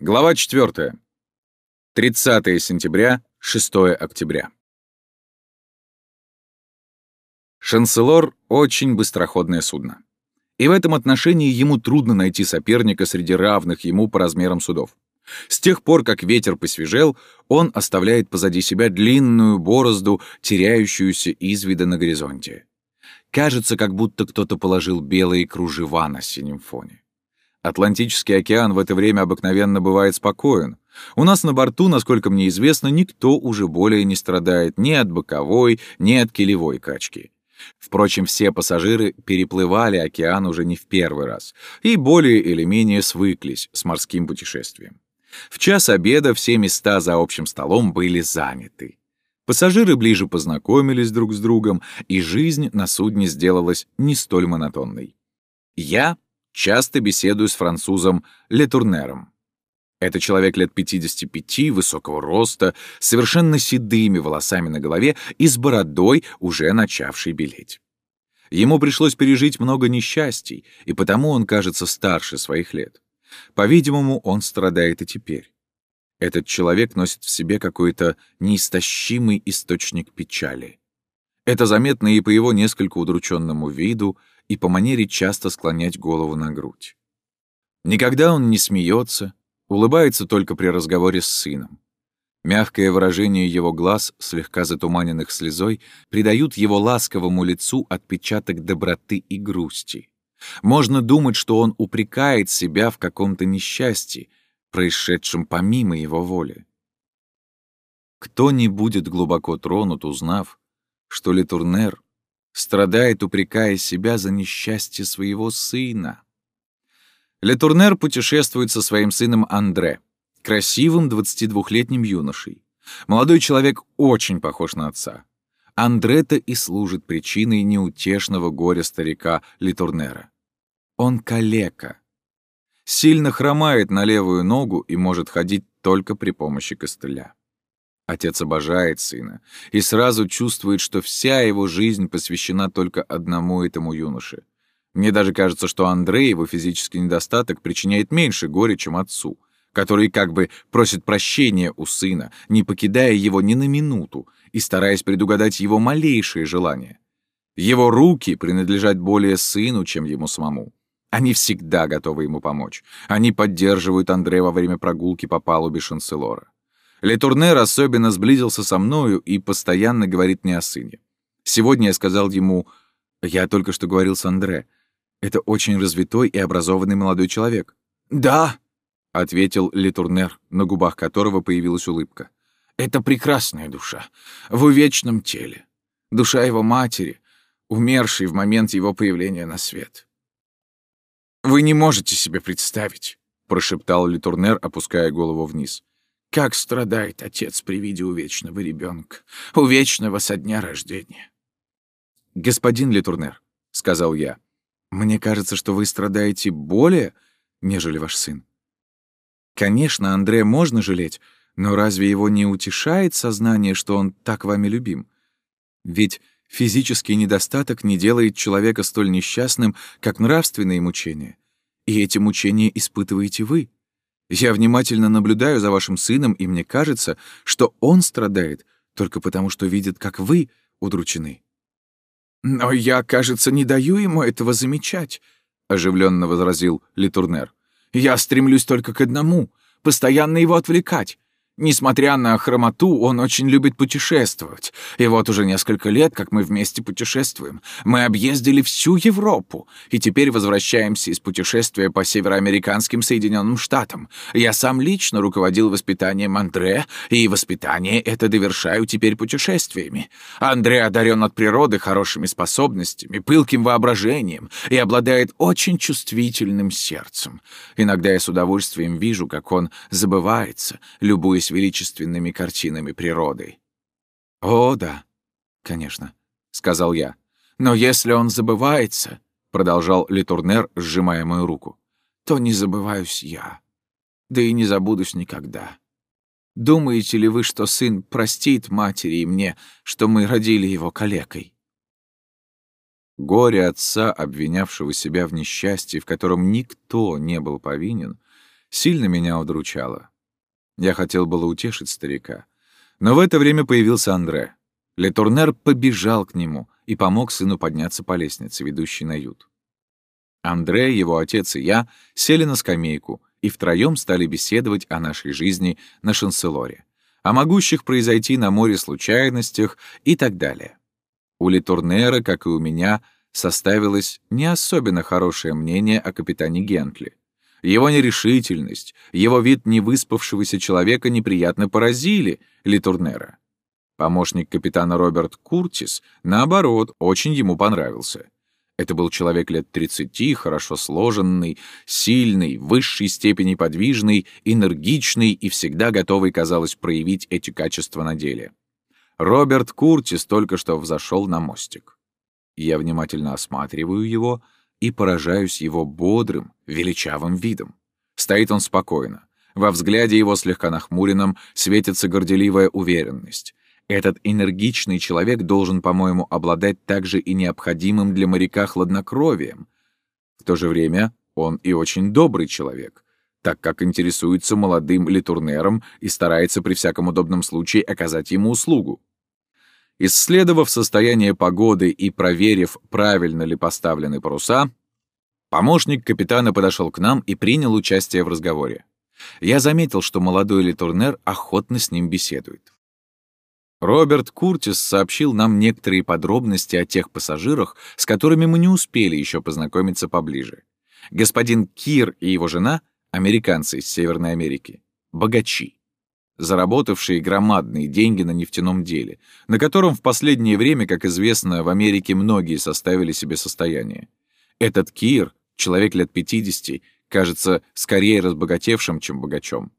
Глава 4. 30 сентября, 6 октября. Шанселор — очень быстроходное судно. И в этом отношении ему трудно найти соперника среди равных ему по размерам судов. С тех пор, как ветер посвежел, он оставляет позади себя длинную борозду, теряющуюся из вида на горизонте. Кажется, как будто кто-то положил белые кружева на синем фоне. Атлантический океан в это время обыкновенно бывает спокоен. У нас на борту, насколько мне известно, никто уже более не страдает ни от боковой, ни от килевой качки. Впрочем, все пассажиры переплывали океан уже не в первый раз и более или менее свыклись с морским путешествием. В час обеда все места за общим столом были заняты. Пассажиры ближе познакомились друг с другом, и жизнь на судне сделалась не столь монотонной. Я часто беседую с французом Летурнером. Это человек лет 55, высокого роста, совершенно седыми волосами на голове и с бородой, уже начавшей белеть. Ему пришлось пережить много несчастий, и потому он кажется старше своих лет. По-видимому, он страдает и теперь. Этот человек носит в себе какой-то неистощимый источник печали. Это заметно и по его несколько удрученному виду, и по манере часто склонять голову на грудь. Никогда он не смеется, улыбается только при разговоре с сыном. Мягкое выражение его глаз, слегка затуманенных слезой, придают его ласковому лицу отпечаток доброты и грусти. Можно думать, что он упрекает себя в каком-то несчастье, происшедшем помимо его воли. Кто не будет глубоко тронут, узнав, что Летурнер страдает, упрекая себя за несчастье своего сына. Летурнер путешествует со своим сыном Андре, красивым 22-летним юношей. Молодой человек очень похож на отца. Андре-то и служит причиной неутешного горя старика Литурнера. Он калека. Сильно хромает на левую ногу и может ходить только при помощи костыля. Отец обожает сына и сразу чувствует, что вся его жизнь посвящена только одному этому юноше. Мне даже кажется, что Андрей его физический недостаток причиняет меньше горя, чем отцу, который как бы просит прощения у сына, не покидая его ни на минуту и стараясь предугадать его малейшие желания. Его руки принадлежат более сыну, чем ему самому. Они всегда готовы ему помочь. Они поддерживают Андрея во время прогулки по палубе Шанселора. Летурнер особенно сблизился со мною и постоянно говорит мне о сыне. Сегодня я сказал ему, я только что говорил с Андре, это очень развитой и образованный молодой человек. «Да», — ответил Летурнер, на губах которого появилась улыбка. «Это прекрасная душа, в вечном теле. Душа его матери, умершей в момент его появления на свет». «Вы не можете себе представить», — прошептал Литурнер, опуская голову вниз. Как страдает отец при виде увечного ребенка, увечного со дня рождения. «Господин Летурнер», — сказал я, — «мне кажется, что вы страдаете более, нежели ваш сын. Конечно, Андре можно жалеть, но разве его не утешает сознание, что он так вами любим? Ведь физический недостаток не делает человека столь несчастным, как нравственные мучения. И эти мучения испытываете вы. Я внимательно наблюдаю за вашим сыном, и мне кажется, что он страдает только потому, что видит, как вы удручены». «Но я, кажется, не даю ему этого замечать», — оживленно возразил Литурнер. «Я стремлюсь только к одному — постоянно его отвлекать. Несмотря на хромоту, он очень любит путешествовать. И вот уже несколько лет, как мы вместе путешествуем. Мы объездили всю Европу, и теперь возвращаемся из путешествия по североамериканским Соединенным Штатам. Я сам лично руководил воспитанием Андре, и воспитание это довершаю теперь путешествиями. Андре одарен от природы хорошими способностями, пылким воображением и обладает очень чувствительным сердцем. Иногда я с удовольствием вижу, как он забывается, любуясь любуясь величественными картинами природы. «О, да, конечно», — сказал я. «Но если он забывается», — продолжал Литурнер, сжимая мою руку, «то не забываюсь я. Да и не забудусь никогда. Думаете ли вы, что сын простит матери и мне, что мы родили его калекой?» Горе отца, обвинявшего себя в несчастье, в котором никто не был повинен, сильно меня удручало. Я хотел было утешить старика. Но в это время появился Андре. Летурнер побежал к нему и помог сыну подняться по лестнице, ведущей на ют. Андре, его отец и я сели на скамейку и втроем стали беседовать о нашей жизни на Шанселоре, о могущих произойти на море случайностях и так далее. У Литурнера, как и у меня, составилось не особенно хорошее мнение о капитане Гентли. Его нерешительность, его вид невыспавшегося человека неприятно поразили Литурнера. Помощник капитана Роберт Куртис, наоборот, очень ему понравился. Это был человек лет 30, хорошо сложенный, сильный, в высшей степени подвижный, энергичный и всегда готовый, казалось, проявить эти качества на деле. Роберт Куртис только что взошел на мостик. Я внимательно осматриваю его и поражаюсь его бодрым, величавым видом. Стоит он спокойно. Во взгляде его слегка нахмуренном светится горделивая уверенность. Этот энергичный человек должен, по-моему, обладать также и необходимым для моряка хладнокровием. В то же время он и очень добрый человек, так как интересуется молодым литурнером и старается при всяком удобном случае оказать ему услугу. Исследовав состояние погоды и проверив, правильно ли поставлены паруса, помощник капитана подошел к нам и принял участие в разговоре. Я заметил, что молодой литурнер охотно с ним беседует. Роберт Куртис сообщил нам некоторые подробности о тех пассажирах, с которыми мы не успели еще познакомиться поближе. Господин Кир и его жена, американцы из Северной Америки, богачи, заработавшие громадные деньги на нефтяном деле, на котором в последнее время, как известно, в Америке многие составили себе состояние. Этот Кир, человек лет 50, кажется скорее разбогатевшим, чем богачом.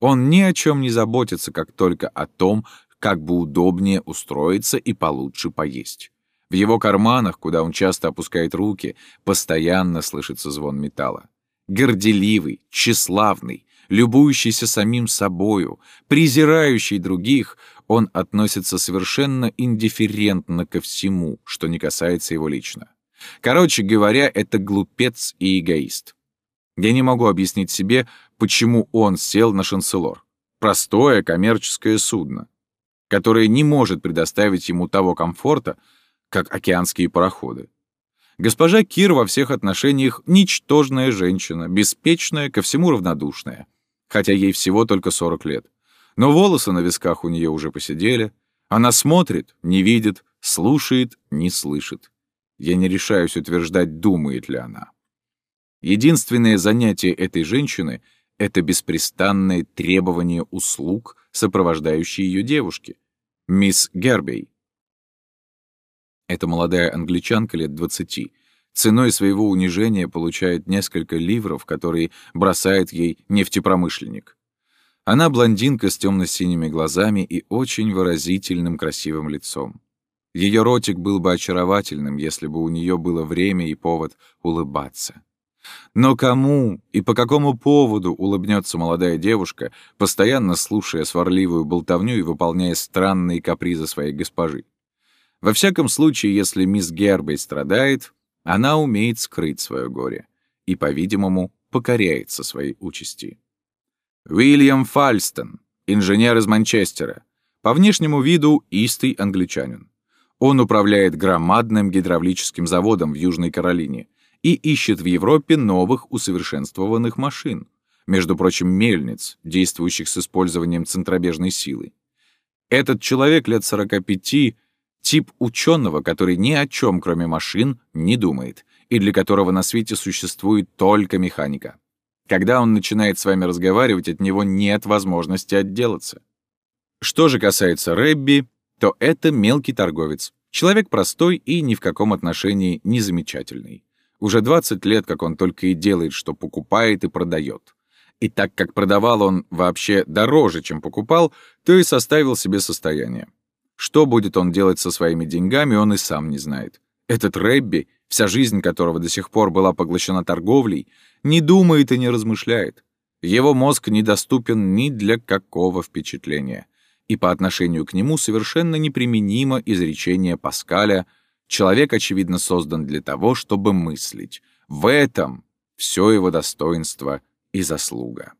Он ни о чем не заботится, как только о том, как бы удобнее устроиться и получше поесть. В его карманах, куда он часто опускает руки, постоянно слышится звон металла. Горделивый, тщеславный, любующийся самим собою, презирающий других, он относится совершенно индифферентно ко всему, что не касается его лично. Короче говоря, это глупец и эгоист. Я не могу объяснить себе, почему он сел на шанселор. Простое коммерческое судно которое не может предоставить ему того комфорта, как океанские пароходы. Госпожа Кир во всех отношениях ничтожная женщина, беспечная, ко всему равнодушная, хотя ей всего только 40 лет. Но волосы на висках у нее уже посидели. Она смотрит, не видит, слушает, не слышит. Я не решаюсь утверждать, думает ли она. Единственное занятие этой женщины — это беспрестанное требование услуг, сопровождающие ее девушки мисс Гербей. Эта молодая англичанка лет двадцати. Ценой своего унижения получает несколько ливров, которые бросает ей нефтепромышленник. Она блондинка с темно-синими глазами и очень выразительным красивым лицом. Ее ротик был бы очаровательным, если бы у нее было время и повод улыбаться. Но кому и по какому поводу улыбнется молодая девушка, постоянно слушая сварливую болтовню и выполняя странные капризы своей госпожи? Во всяком случае, если мисс Гербей страдает, она умеет скрыть свое горе и, по-видимому, покоряется своей участи. Уильям Фальстон, инженер из Манчестера, по внешнему виду истый англичанин. Он управляет громадным гидравлическим заводом в Южной Каролине — и ищет в Европе новых усовершенствованных машин, между прочим, мельниц, действующих с использованием центробежной силы. Этот человек лет 45 — тип ученого, который ни о чем, кроме машин, не думает, и для которого на свете существует только механика. Когда он начинает с вами разговаривать, от него нет возможности отделаться. Что же касается Рэбби, то это мелкий торговец, человек простой и ни в каком отношении не замечательный. Уже 20 лет, как он только и делает, что покупает и продает. И так как продавал он вообще дороже, чем покупал, то и составил себе состояние. Что будет он делать со своими деньгами, он и сам не знает. Этот Рэбби, вся жизнь которого до сих пор была поглощена торговлей, не думает и не размышляет. Его мозг недоступен ни для какого впечатления. И по отношению к нему совершенно неприменимо изречение Паскаля — Человек, очевидно, создан для того, чтобы мыслить. В этом все его достоинство и заслуга.